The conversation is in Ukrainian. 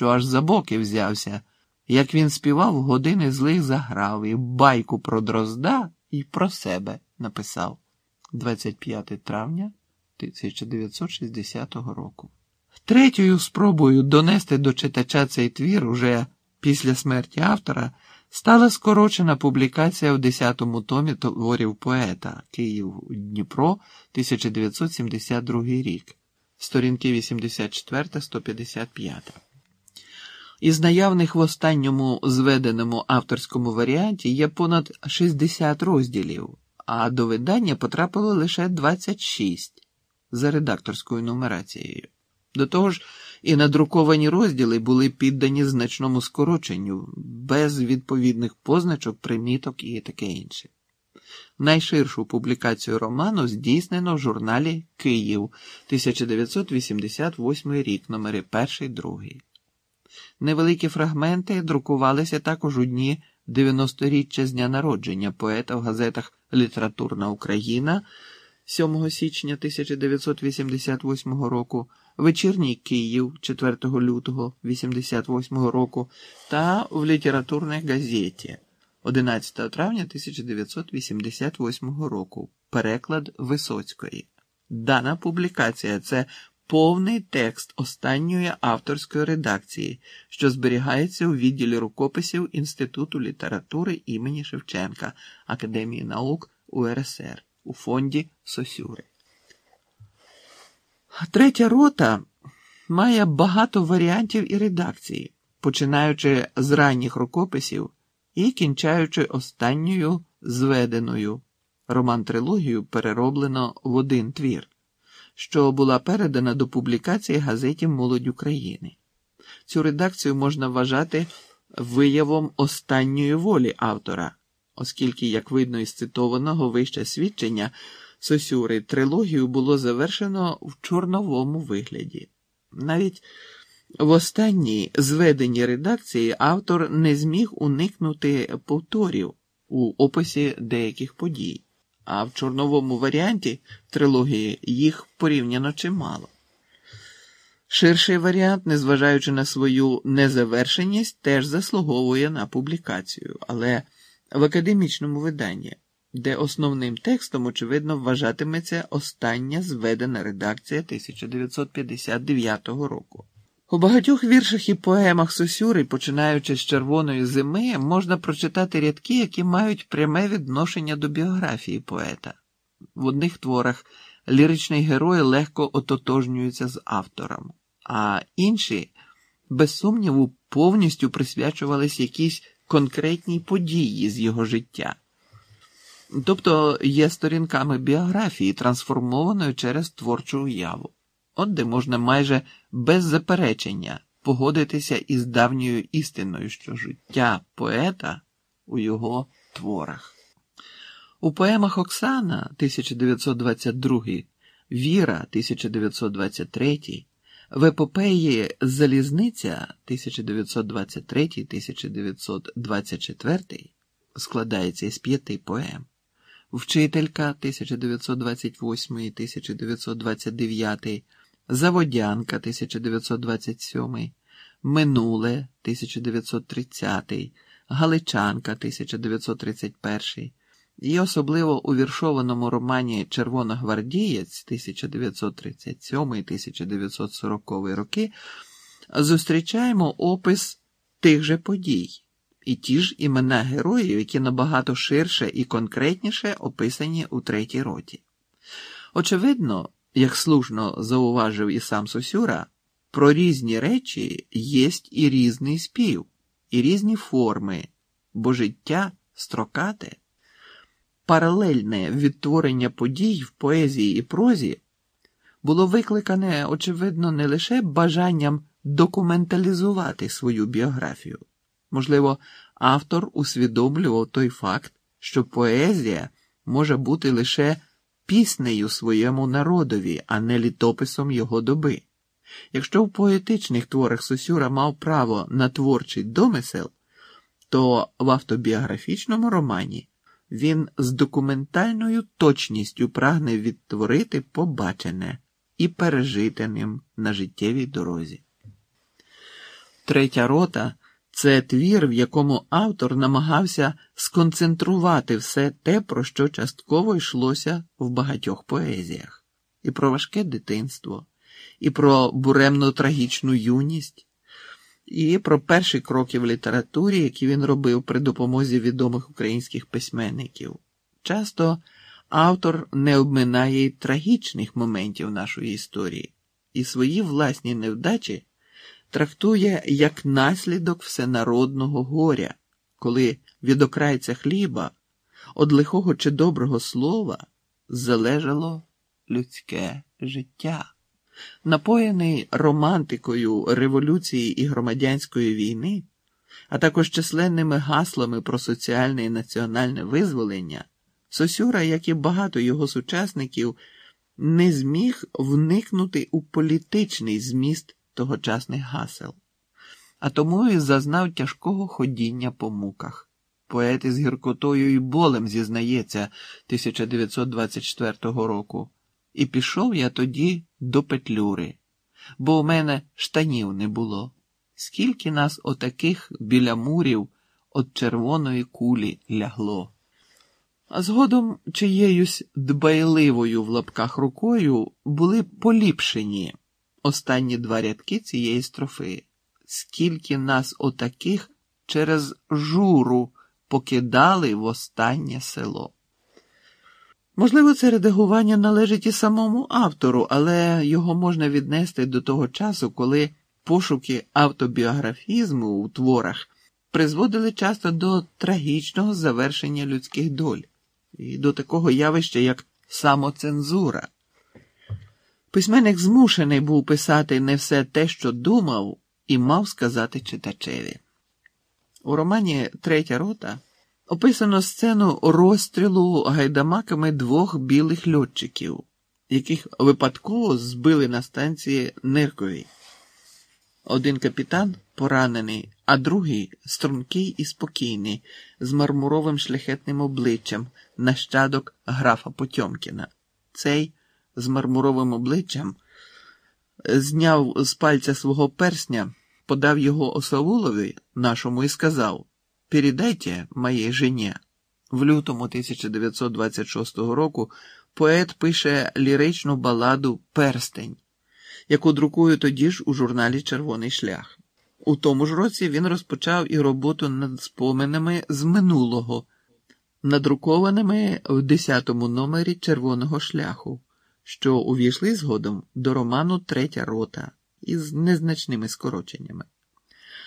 що аж за боки взявся, як він співав години злих заграв і байку про дрозда і про себе написав 25 травня 1960 року. Третьою спробою донести до читача цей твір уже після смерті автора стала скорочена публікація в 10-му томі творів поета Київ Дніпро 1972 рік, сторінки 84-155. Із наявних в останньому зведеному авторському варіанті є понад 60 розділів, а до видання потрапило лише 26 за редакторською нумерацією. До того ж, і надруковані розділи були піддані значному скороченню, без відповідних позначок, приміток і таке інше. Найширшу публікацію роману здійснено в журналі Київ 1988 рік, номери 1-2. Невеликі фрагменти друкувалися також у дні 90-річчя з дня народження поета в газетах Літературна Україна 7 січня 1988 року, Вечірній Київ 4 лютого 1988 року та в літературній газеті 11 травня 1988 року. Переклад Висоцької. Дана публікація це повний текст останньої авторської редакції, що зберігається у відділі рукописів Інституту літератури імені Шевченка Академії наук УРСР у фонді Сосюри. Третя рота має багато варіантів і редакцій, починаючи з ранніх рукописів і кінчаючи останньою зведеною. Роман трилогію перероблено в один твір, що була передана до публікації газеті Молодь України. Цю редакцію можна вважати виявом останньої волі автора, оскільки, як видно із цитованого вище свідчення, Сосюри трилогію було завершено в чорновому вигляді. Навіть в останній зведеній редакції автор не зміг уникнути повторів у описі деяких подій, а в чорновому варіанті трилогії їх порівняно чимало. Ширший варіант, незважаючи на свою незавершеність, теж заслуговує на публікацію, але в академічному виданні де основним текстом, очевидно, вважатиметься остання зведена редакція 1959 року. У багатьох віршах і поемах Сосюри, починаючи з червоної зими, можна прочитати рядки, які мають пряме відношення до біографії поета. В одних творах ліричний герой легко ототожнюється з автором, а інші, без сумніву, повністю присвячувались якійсь конкретній події з його життя тобто є сторінками біографії, трансформованої через творчу уяву, от де можна майже без заперечення погодитися із давньою істиною, що життя поета у його творах. У поемах Оксана 1922, Віра 1923, в епопеї Залізниця 1923-1924 складається із п'яти поем. Вчителька 1928 1929, Заводянка 1927, Минуле 1930, Галичанка 1931 і особливо у віршованому романі Червоногвардієць 1937-1940 роки зустрічаємо опис тих же подій і ті ж імена героїв, які набагато ширше і конкретніше описані у третій роті. Очевидно, як слушно зауважив і сам Сосюра, про різні речі є і різний спів, і різні форми, бо життя строкате, паралельне відтворення подій в поезії і прозі було викликане, очевидно, не лише бажанням документалізувати свою біографію. Можливо, автор усвідомлював той факт, що поезія може бути лише піснею своєму народові, а не літописом його доби. Якщо в поетичних творах Сосюра мав право на творчий домисел, то в автобіографічному романі він з документальною точністю прагне відтворити побачене і пережити ним на життєвій дорозі. Третя рота це твір, в якому автор намагався сконцентрувати все те, про що частково йшлося в багатьох поезіях, і про важке дитинство, і про буремну трагічну юність, і про перші кроки в літературі, які він робив при допомозі відомих українських письменників. Часто автор не обминає трагічних моментів нашої історії і свої власні невдачі трактує як наслідок всенародного горя, коли від окрайця хліба, од лихого чи доброго слова залежало людське життя. Напоєний романтикою революції і громадянської війни, а також численними гаслами про соціальне і національне визволення, Сосюра, як і багато його сучасників, не зміг вникнути у політичний зміст тогочасних гасел, а тому і зазнав тяжкого ходіння по муках. Поет із гіркотою і болем зізнається 1924 року. І пішов я тоді до Петлюри, бо у мене штанів не було. Скільки нас отаких біля мурів від червоної кулі лягло. А згодом чиєюсь дбайливою в лапках рукою були поліпшені останні два рядки цієї строфи. Скільки нас отаких через журу покидали в останнє село. Можливо, це редагування належить і самому автору, але його можна віднести до того часу, коли пошуки автобіографізму у творах призводили часто до трагічного завершення людських доль і до такого явища, як самоцензура. Письменник змушений був писати не все те, що думав, і мав сказати читачеві. У романі Третя рота описано сцену розстрілу гайдамаками двох білих льотчиків, яких випадково збили на станції Нирковій. Один капітан поранений, а другий стрункий і спокійний, з мармуровим шляхетним обличчям, нащадок графа Потьомкіна. Цей з мармуровим обличчям зняв з пальця свого персня, подав його осавулові нашому і сказав Передайте моїй жені. В лютому 1926 року поет пише ліричну баладу Перстень, яку друкує тоді ж у журналі Червоний шлях. У тому ж році він розпочав і роботу над споминами з минулого, надрукованими в 10-му номері Червоного шляху, що увійшли згодом до роману Третя рота із незначними скороченнями.